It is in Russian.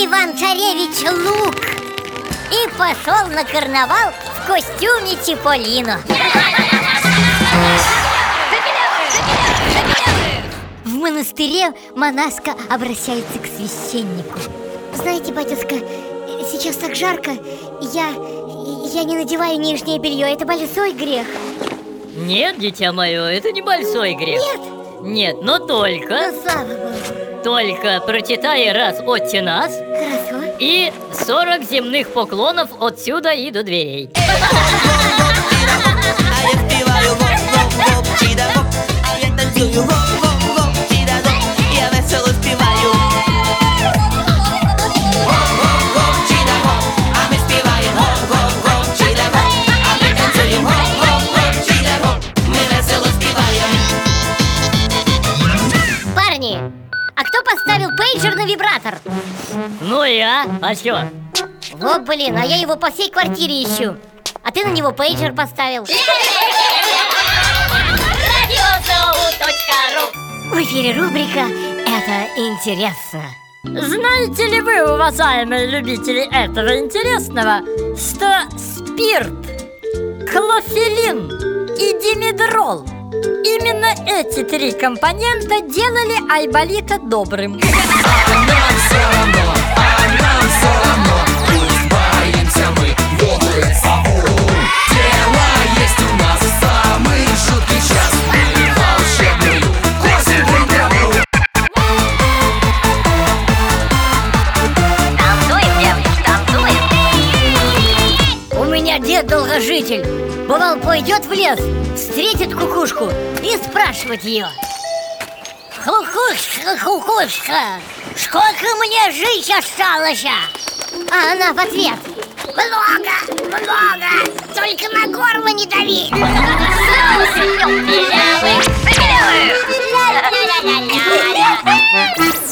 Иван-царевич Лук и пошел на карнавал в костюме Чиполлино. В монастыре монашка обращается к священнику. Знаете, батюшка, сейчас так жарко, я, я не надеваю нижнее белье, это большой грех. Нет, дитя мое, это не большой грех. Нет, нет, но только, слава богу. только прочитай раз «Отче нас» Хорошо. и 40 земных поклонов отсюда и до дверей А я а кто поставил пейджер на вибратор? Ну я, а что? Вот блин, а я его по всей квартире ищу. А ты на него пейджер поставил. В эфире рубрика «Это интересно» Знаете ли вы, уважаемые любители этого интересного, что спирт, клофелин и димедрол Именно эти три компонента делали Айболита добрым. Дед долгожитель. Бывал, пойдет в лес, встретит кукушку и спрашивать ее Кукушка, кукушка, сколько мне жить осталось? А она в ответ. Много, много, только на горло не дави! Соус,